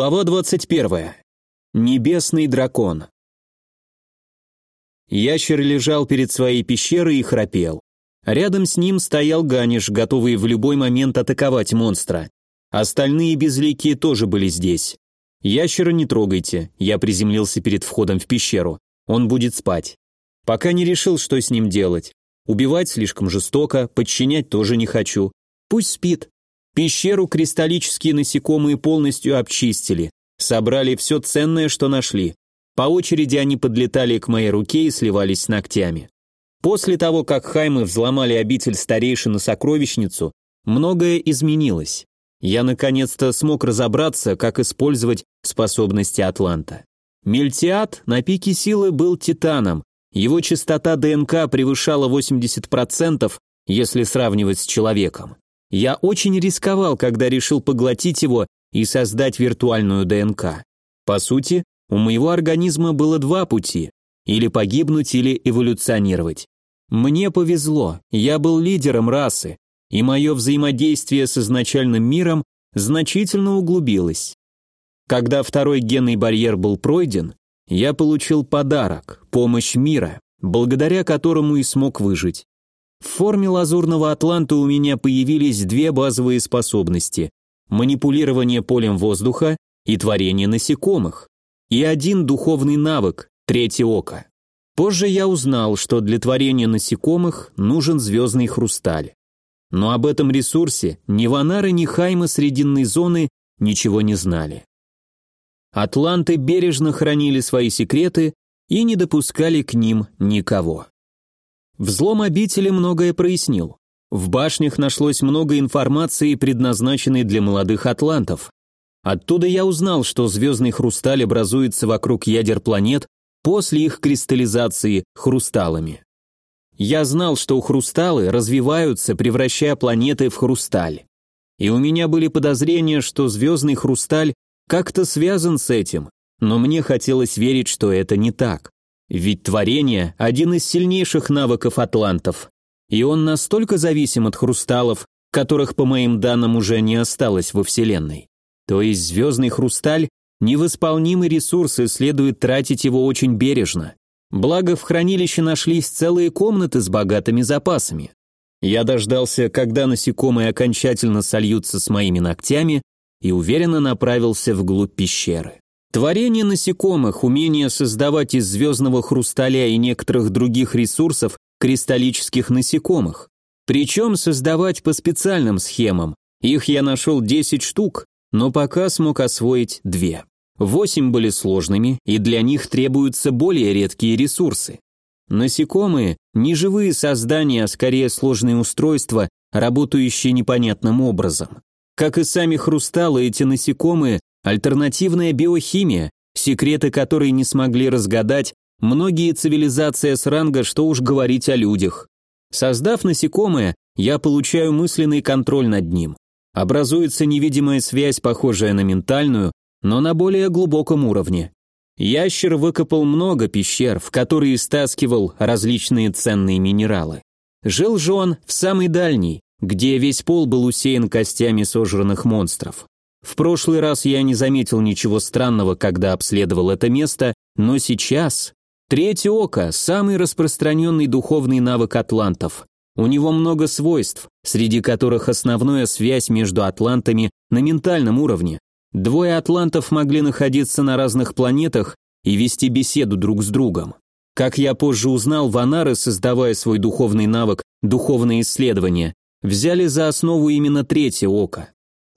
Глава 21. Небесный дракон. Ящер лежал перед своей пещерой и храпел. Рядом с ним стоял Ганиш, готовый в любой момент атаковать монстра. Остальные безликие тоже были здесь. Ящера не трогайте, я приземлился перед входом в пещеру. Он будет спать. Пока не решил, что с ним делать. Убивать слишком жестоко, подчинять тоже не хочу. Пусть спит. Пещеру кристаллические насекомые полностью обчистили, собрали все ценное, что нашли. По очереди они подлетали к моей руке и сливались с ногтями. После того, как Хаймы взломали обитель старейшины сокровищницу, многое изменилось. Я наконец-то смог разобраться, как использовать способности Атланта. Мельтиат на пике силы был титаном, его частота ДНК превышала 80%, если сравнивать с человеком. Я очень рисковал, когда решил поглотить его и создать виртуальную ДНК. По сути, у моего организма было два пути – или погибнуть, или эволюционировать. Мне повезло, я был лидером расы, и мое взаимодействие с изначальным миром значительно углубилось. Когда второй генный барьер был пройден, я получил подарок – помощь мира, благодаря которому и смог выжить. В форме лазурного атланта у меня появились две базовые способности – манипулирование полем воздуха и творение насекомых, и один духовный навык – третье око. Позже я узнал, что для творения насекомых нужен звездный хрусталь. Но об этом ресурсе ни Ванары, ни Хайма Срединной зоны ничего не знали. Атланты бережно хранили свои секреты и не допускали к ним никого. Взлом обители многое прояснил. В башнях нашлось много информации, предназначенной для молодых атлантов. Оттуда я узнал, что звездный хрусталь образуется вокруг ядер планет после их кристаллизации хрусталами. Я знал, что хрусталы развиваются, превращая планеты в хрусталь. И у меня были подозрения, что звездный хрусталь как-то связан с этим, но мне хотелось верить, что это не так. Ведь творение – один из сильнейших навыков атлантов. И он настолько зависим от хрусталов, которых, по моим данным, уже не осталось во Вселенной. То есть звездный хрусталь – невосполнимый ресурс, и следует тратить его очень бережно. Благо, в хранилище нашлись целые комнаты с богатыми запасами. Я дождался, когда насекомые окончательно сольются с моими ногтями, и уверенно направился вглубь пещеры. Творение насекомых, умение создавать из звездного хрусталя и некоторых других ресурсов кристаллических насекомых. Причем создавать по специальным схемам. Их я нашел 10 штук, но пока смог освоить две. Восемь были сложными, и для них требуются более редкие ресурсы. Насекомые – не живые создания, а скорее сложные устройства, работающие непонятным образом. Как и сами хрусталы, эти насекомые Альтернативная биохимия, секреты которой не смогли разгадать многие цивилизации с ранга, что уж говорить о людях. Создав насекомое, я получаю мысленный контроль над ним. Образуется невидимая связь, похожая на ментальную, но на более глубоком уровне. Ящер выкопал много пещер, в которые стаскивал различные ценные минералы. Жил же он в самой дальней, где весь пол был усеян костями сожранных монстров. В прошлый раз я не заметил ничего странного, когда обследовал это место, но сейчас... Третье око – самый распространенный духовный навык атлантов. У него много свойств, среди которых основная связь между атлантами на ментальном уровне. Двое атлантов могли находиться на разных планетах и вести беседу друг с другом. Как я позже узнал, ванары, создавая свой духовный навык «Духовные исследования», взяли за основу именно третье око.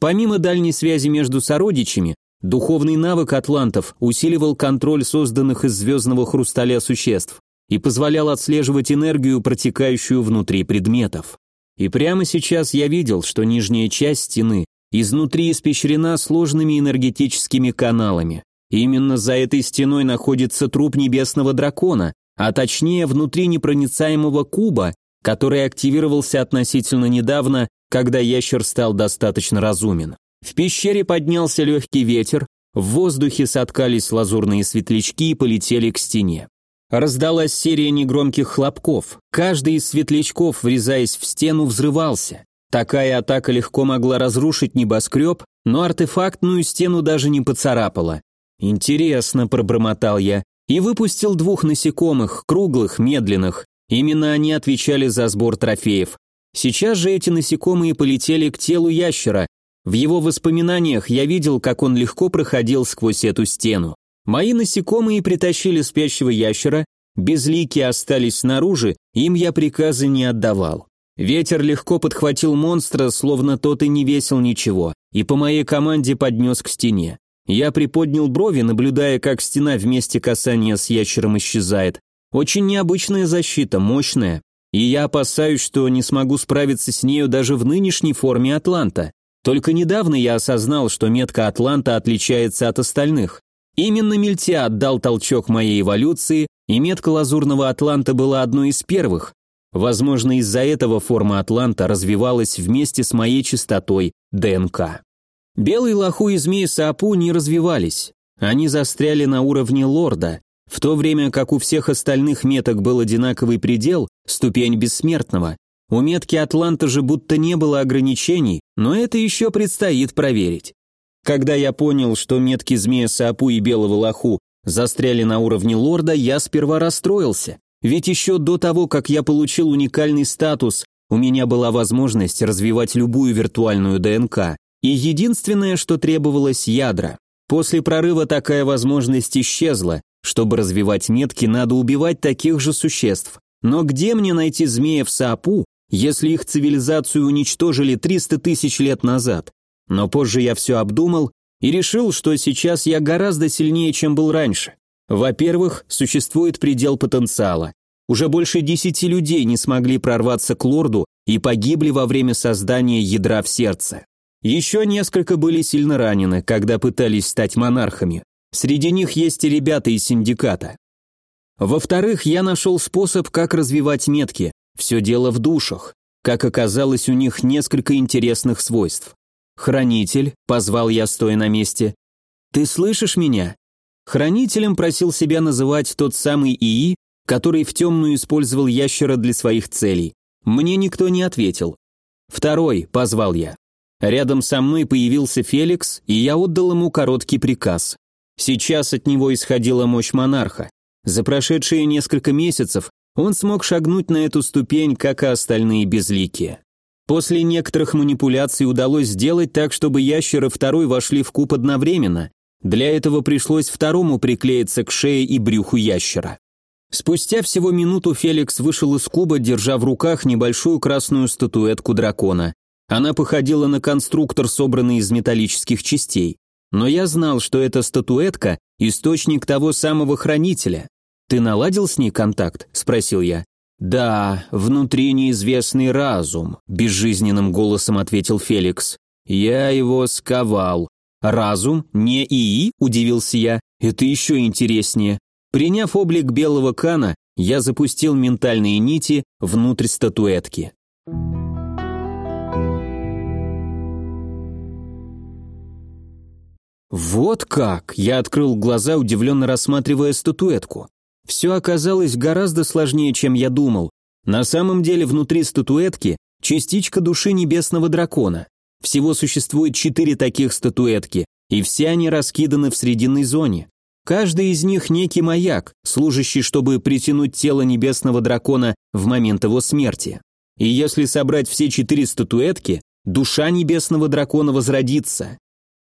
Помимо дальней связи между сородичами, духовный навык атлантов усиливал контроль созданных из звездного хрусталя существ и позволял отслеживать энергию, протекающую внутри предметов. И прямо сейчас я видел, что нижняя часть стены изнутри испещрена сложными энергетическими каналами. Именно за этой стеной находится труп небесного дракона, а точнее внутри непроницаемого куба, который активировался относительно недавно когда ящер стал достаточно разумен. В пещере поднялся легкий ветер, в воздухе соткались лазурные светлячки и полетели к стене. Раздалась серия негромких хлопков. Каждый из светлячков, врезаясь в стену, взрывался. Такая атака легко могла разрушить небоскреб, но артефактную стену даже не поцарапала. «Интересно», – пробормотал я, и выпустил двух насекомых, круглых, медленных. Именно они отвечали за сбор трофеев. Сейчас же эти насекомые полетели к телу ящера. В его воспоминаниях я видел, как он легко проходил сквозь эту стену. Мои насекомые притащили спящего ящера, безликие остались снаружи, им я приказы не отдавал. Ветер легко подхватил монстра, словно тот и не весил ничего, и по моей команде поднес к стене. Я приподнял брови, наблюдая, как стена вместе касания с ящером исчезает. Очень необычная защита, мощная. И я опасаюсь, что не смогу справиться с нею даже в нынешней форме Атланта. Только недавно я осознал, что метка Атланта отличается от остальных. Именно Мельтя отдал толчок моей эволюции, и метка лазурного Атланта была одной из первых, Возможно, из-за этого форма Атланта развивалась вместе с моей частотой ДНК. Белый лоху и змеи Саапу не развивались. Они застряли на уровне лорда, в то время как у всех остальных меток был одинаковый предел, ступень бессмертного. У метки Атланта же будто не было ограничений, но это еще предстоит проверить. Когда я понял, что метки змея Саапу и белого лоху застряли на уровне лорда, я сперва расстроился. Ведь еще до того, как я получил уникальный статус, у меня была возможность развивать любую виртуальную ДНК. И единственное, что требовалось – ядра. После прорыва такая возможность исчезла. Чтобы развивать метки, надо убивать таких же существ. Но где мне найти змеев Саапу, если их цивилизацию уничтожили 300 тысяч лет назад? Но позже я все обдумал и решил, что сейчас я гораздо сильнее, чем был раньше. Во-первых, существует предел потенциала. Уже больше десяти людей не смогли прорваться к лорду и погибли во время создания ядра в сердце. Еще несколько были сильно ранены, когда пытались стать монархами. Среди них есть и ребята из синдиката. Во-вторых, я нашел способ, как развивать метки. Все дело в душах. Как оказалось, у них несколько интересных свойств. «Хранитель», — позвал я, стоя на месте. «Ты слышишь меня?» Хранителем просил себя называть тот самый ИИ, который в темную использовал ящера для своих целей. Мне никто не ответил. «Второй», — позвал я. Рядом со мной появился Феликс, и я отдал ему короткий приказ. Сейчас от него исходила мощь монарха. За прошедшие несколько месяцев он смог шагнуть на эту ступень, как и остальные безликие. После некоторых манипуляций удалось сделать так, чтобы ящеры второй вошли в куб одновременно, для этого пришлось второму приклеиться к шее и брюху ящера. Спустя всего минуту Феликс вышел из куба, держа в руках небольшую красную статуэтку дракона. Она походила на конструктор, собранный из металлических частей. Но я знал, что эта статуэтка – источник того самого хранителя. «Ты наладил с ней контакт?» – спросил я. «Да, внутри неизвестный разум», – безжизненным голосом ответил Феликс. «Я его сковал. «Разум? Не ИИ?» – удивился я. «Это еще интереснее». Приняв облик белого кана, я запустил ментальные нити внутрь статуэтки. Вот как! Я открыл глаза, удивленно рассматривая статуэтку. Все оказалось гораздо сложнее, чем я думал. На самом деле внутри статуэтки частичка души небесного дракона. Всего существует четыре таких статуэтки, и все они раскиданы в срединной зоне. Каждый из них некий маяк, служащий, чтобы притянуть тело небесного дракона в момент его смерти. И если собрать все четыре статуэтки, душа небесного дракона возродится.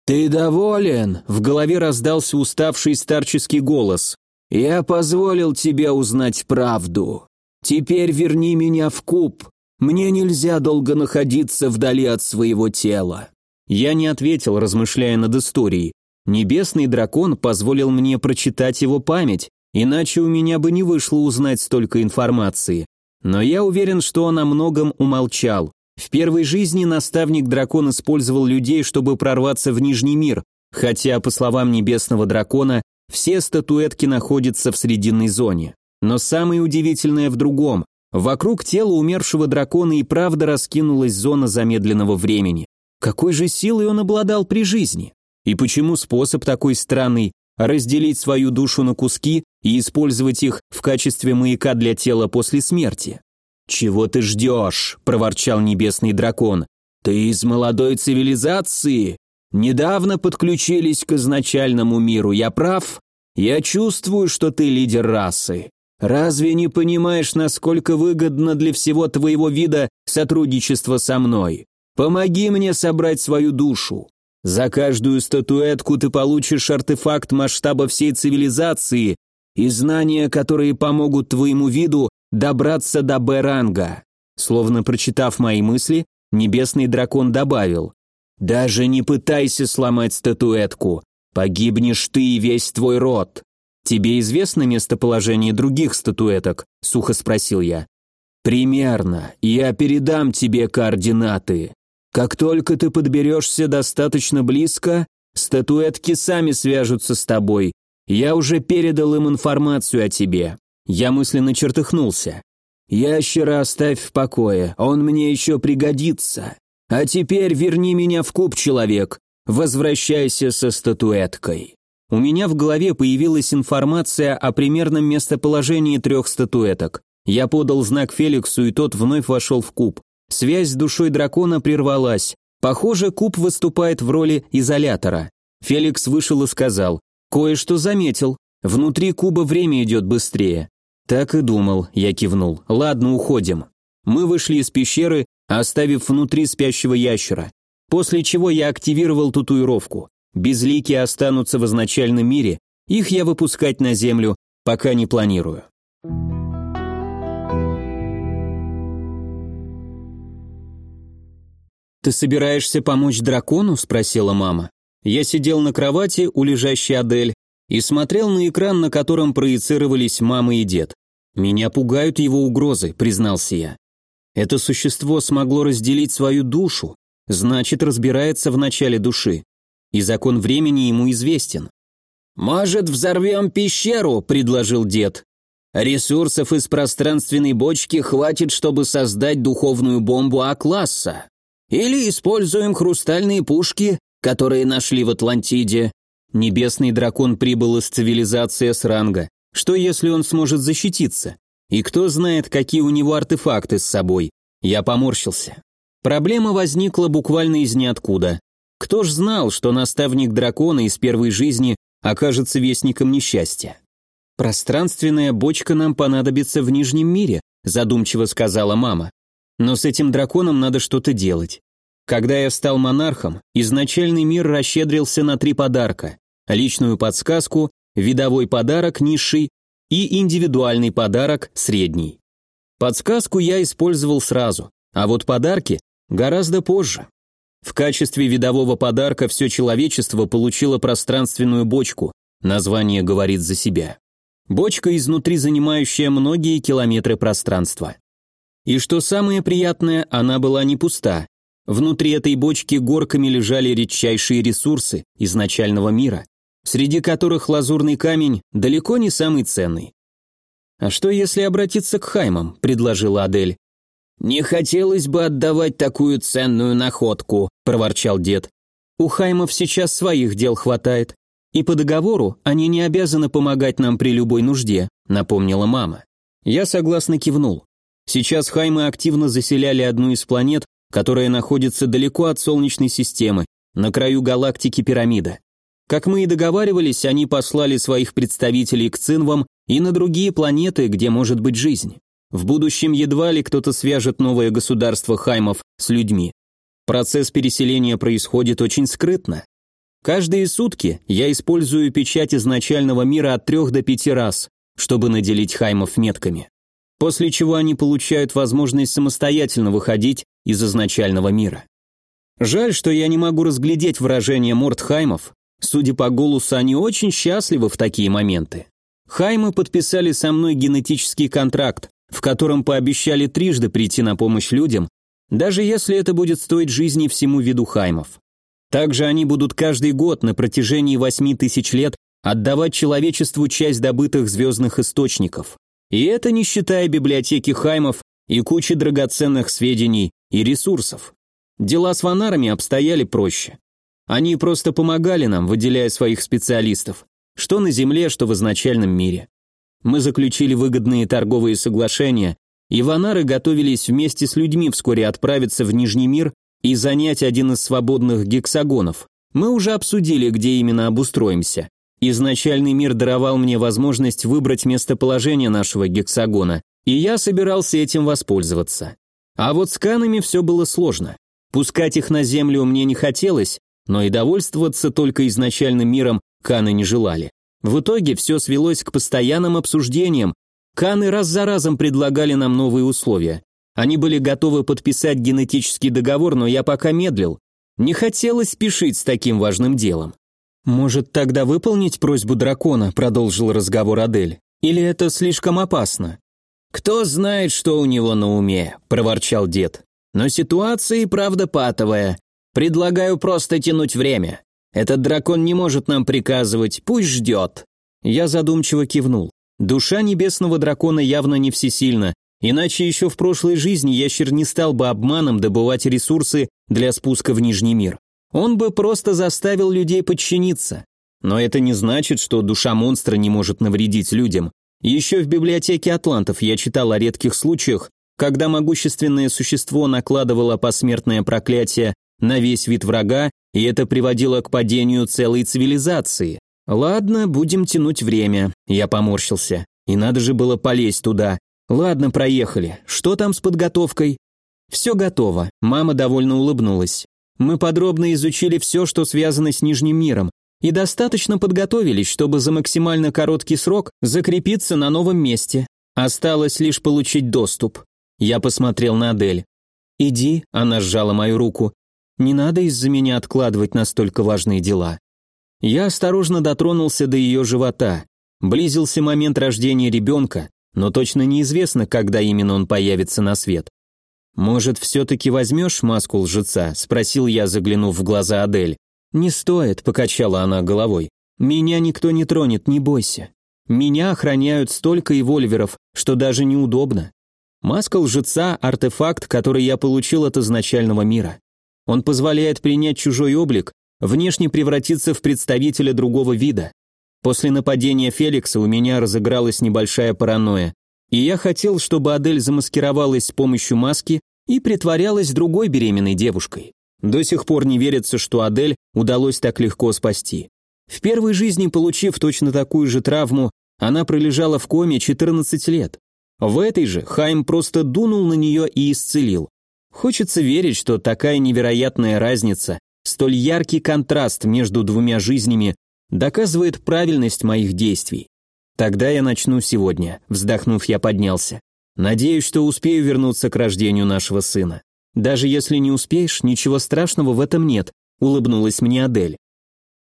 «Ты доволен?» – в голове раздался уставший старческий голос. «Я позволил тебе узнать правду. Теперь верни меня в куб, мне нельзя долго находиться вдали от своего тела». Я не ответил, размышляя над историей. Небесный дракон позволил мне прочитать его память, иначе у меня бы не вышло узнать столько информации. Но я уверен, что он о многом умолчал. В первой жизни наставник дракон использовал людей, чтобы прорваться в Нижний мир, хотя, по словам небесного дракона, все статуэтки находятся в срединной зоне. Но самое удивительное в другом. Вокруг тела умершего дракона и правда раскинулась зона замедленного времени. Какой же силой он обладал при жизни? И почему способ такой странный – разделить свою душу на куски и использовать их в качестве маяка для тела после смерти? «Чего ты ждешь?» – проворчал небесный дракон. Ты из молодой цивилизации? Недавно подключились к изначальному миру, я прав? Я чувствую, что ты лидер расы. Разве не понимаешь, насколько выгодно для всего твоего вида сотрудничество со мной? Помоги мне собрать свою душу. За каждую статуэтку ты получишь артефакт масштаба всей цивилизации и знания, которые помогут твоему виду добраться до Б-ранга. Словно прочитав мои мысли, небесный дракон добавил, «Даже не пытайся сломать статуэтку, погибнешь ты и весь твой род». «Тебе известно местоположение других статуэток?» – сухо спросил я. «Примерно. Я передам тебе координаты. Как только ты подберешься достаточно близко, статуэтки сами свяжутся с тобой. Я уже передал им информацию о тебе». Я мысленно чертыхнулся. «Ящера оставь в покое, он мне еще пригодится. А теперь верни меня в куб, человек. Возвращайся со статуэткой». У меня в голове появилась информация о примерном местоположении трех статуэток. Я подал знак Феликсу, и тот вновь вошел в куб. Связь с душой дракона прервалась. Похоже, куб выступает в роли изолятора. Феликс вышел и сказал, «Кое-что заметил. Внутри куба время идет быстрее». «Так и думал», я кивнул. «Ладно, уходим». Мы вышли из пещеры, оставив внутри спящего ящера. После чего я активировал татуировку. Безликие останутся в изначальном мире, их я выпускать на землю пока не планирую. «Ты собираешься помочь дракону?» – спросила мама. Я сидел на кровати у лежащей Адель и смотрел на экран, на котором проецировались мама и дед. «Меня пугают его угрозы», – признался я. «Это существо смогло разделить свою душу, значит, разбирается в начале души и закон времени ему известен. «Может, взорвем пещеру?» – предложил дед. «Ресурсов из пространственной бочки хватит, чтобы создать духовную бомбу А-класса. Или используем хрустальные пушки, которые нашли в Атлантиде. Небесный дракон прибыл из цивилизации с ранга. Что, если он сможет защититься? И кто знает, какие у него артефакты с собой? Я поморщился. Проблема возникла буквально из ниоткуда. Кто ж знал, что наставник дракона из первой жизни окажется вестником несчастья? «Пространственная бочка нам понадобится в Нижнем мире», задумчиво сказала мама. «Но с этим драконом надо что-то делать. Когда я стал монархом, изначальный мир расщедрился на три подарка. Личную подсказку, видовой подарок низший и индивидуальный подарок средний. Подсказку я использовал сразу, а вот подарки гораздо позже. В качестве видового подарка все человечество получило пространственную бочку, название говорит за себя. Бочка изнутри занимающая многие километры пространства. И что самое приятное, она была не пуста. Внутри этой бочки горками лежали редчайшие ресурсы изначального мира, среди которых лазурный камень далеко не самый ценный. «А что, если обратиться к Хаймам?» – предложила Адель. «Не хотелось бы отдавать такую ценную находку», – проворчал дед. «У Хаймов сейчас своих дел хватает. И по договору они не обязаны помогать нам при любой нужде», – напомнила мама. Я согласно кивнул. Сейчас Хаймы активно заселяли одну из планет, которая находится далеко от Солнечной системы, на краю галактики Пирамида. Как мы и договаривались, они послали своих представителей к Цинвам и на другие планеты, где может быть жизнь. В будущем едва ли кто-то свяжет новое государство Хаймов с людьми. Процесс переселения происходит очень скрытно. Каждые сутки я использую печать изначального мира от трех до пяти раз, чтобы наделить Хаймов метками. После чего они получают возможность самостоятельно выходить из изначального мира. Жаль, что я не могу разглядеть выражение морд Хаймов. Судя по голосу, они очень счастливы в такие моменты. Хаймы подписали со мной генетический контракт, в котором пообещали трижды прийти на помощь людям, даже если это будет стоить жизни всему виду хаймов. Также они будут каждый год на протяжении восьми тысяч лет отдавать человечеству часть добытых звездных источников. И это не считая библиотеки хаймов и кучи драгоценных сведений и ресурсов. Дела с ванарами обстояли проще. Они просто помогали нам, выделяя своих специалистов, что на Земле, что в изначальном мире. Мы заключили выгодные торговые соглашения, и ванары готовились вместе с людьми вскоре отправиться в Нижний мир и занять один из свободных гексагонов. Мы уже обсудили, где именно обустроимся. Изначальный мир даровал мне возможность выбрать местоположение нашего гексагона, и я собирался этим воспользоваться. А вот с канами все было сложно. Пускать их на землю мне не хотелось, но и довольствоваться только изначальным миром каны не желали. В итоге все свелось к постоянным обсуждениям. Каны раз за разом предлагали нам новые условия. Они были готовы подписать генетический договор, но я пока медлил. Не хотелось спешить с таким важным делом. «Может, тогда выполнить просьбу дракона?» – продолжил разговор Адель. «Или это слишком опасно?» «Кто знает, что у него на уме», – проворчал дед. «Но ситуация и правда патовая. Предлагаю просто тянуть время. Этот дракон не может нам приказывать, пусть ждет». Я задумчиво кивнул. Душа небесного дракона явно не всесильна, иначе еще в прошлой жизни ящер не стал бы обманом добывать ресурсы для спуска в Нижний мир. Он бы просто заставил людей подчиниться. Но это не значит, что душа монстра не может навредить людям. Еще в библиотеке атлантов я читал о редких случаях, когда могущественное существо накладывало посмертное проклятие на весь вид врага, и это приводило к падению целой цивилизации. Ладно, будем тянуть время. Я поморщился. И надо же было полезть туда. Ладно, проехали. Что там с подготовкой? Все готово. Мама довольно улыбнулась. Мы подробно изучили все, что связано с Нижним миром, и достаточно подготовились, чтобы за максимально короткий срок закрепиться на новом месте. Осталось лишь получить доступ. Я посмотрел на Адель. «Иди», — она сжала мою руку. «Не надо из-за меня откладывать настолько важные дела». Я осторожно дотронулся до ее живота. Близился момент рождения ребенка, но точно неизвестно, когда именно он появится на свет. «Может, все-таки возьмешь маску лжеца?» – спросил я, заглянув в глаза Адель. «Не стоит», – покачала она головой. «Меня никто не тронет, не бойся. Меня охраняют столько эвольверов, что даже неудобно. Маска лжеца – артефакт, который я получил от изначального мира. Он позволяет принять чужой облик, внешне превратиться в представителя другого вида. После нападения Феликса у меня разыгралась небольшая паранойя, и я хотел, чтобы Адель замаскировалась с помощью маски и притворялась другой беременной девушкой. До сих пор не верится, что Адель удалось так легко спасти. В первой жизни, получив точно такую же травму, она пролежала в коме 14 лет. В этой же Хайм просто дунул на нее и исцелил. Хочется верить, что такая невероятная разница, столь яркий контраст между двумя жизнями доказывает правильность моих действий. Тогда я начну сегодня. Вздохнув, я поднялся. Надеюсь, что успею вернуться к рождению нашего сына. Даже если не успеешь, ничего страшного в этом нет, улыбнулась мне Адель.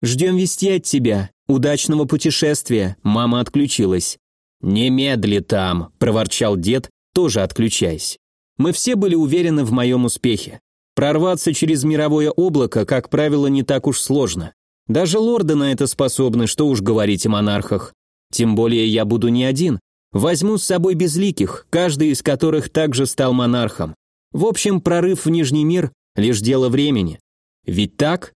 Ждем вести от тебя. Удачного путешествия. Мама отключилась. Немедли там, проворчал дед, тоже отключаясь. Мы все были уверены в моем успехе. Прорваться через мировое облако, как правило, не так уж сложно. Даже лорды на это способны, что уж говорить о монархах. Тем более я буду не один. Возьму с собой безликих, каждый из которых также стал монархом. В общем, прорыв в Нижний мир – лишь дело времени. Ведь так?